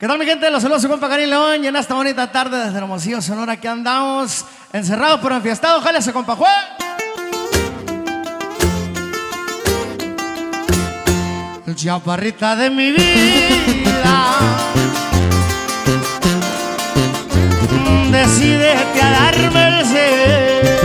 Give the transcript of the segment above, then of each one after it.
¿Qué tal mi gente? Los saludos su compa Karim León y en esta bonita tarde desde Hermosillo, Sonora que andamos encerrados pero enfiestados. Ojalá se compa Juan. Chaparrita de mi vida Decídete a darme el ser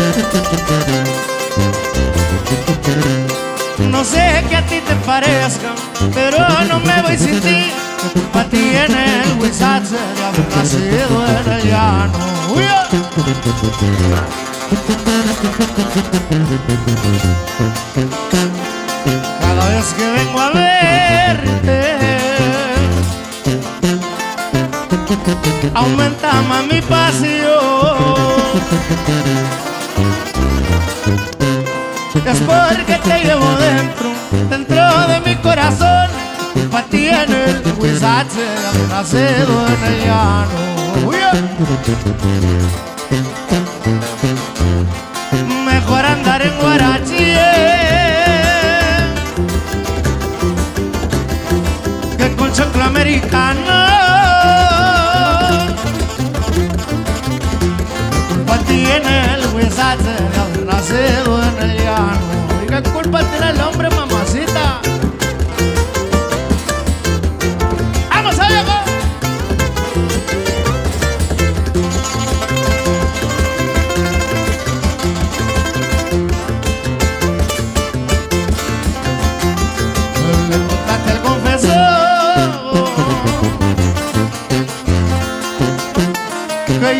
No sé que a ti te parezca Pero no me voy sin ti Pa' ti en el Wisatz de haber nacido en el llano ¡Uya! Cada vez que vengo a verte Aumenta más mi pasión Es porque te llevo dentro Wisatz de haber nacido en el llano ¡Uya! Mejor andar en Guarachie Que con chancla americana Culpa tiene el haber nacido en el llano ¿Y qué culpa tiene el hombre, mamacita?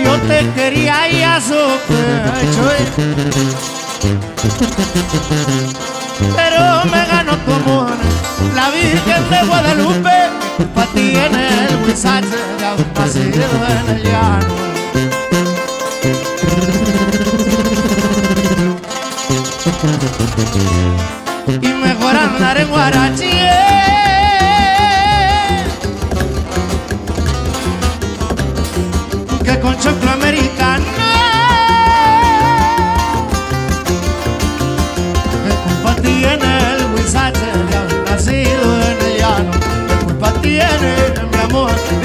Yo te quería y a su pecho Pero me ganó tu amor La Virgen de Guadalupe Pa' ti en el haber nacido en el llano y mejor andar en Guarachie. Amor,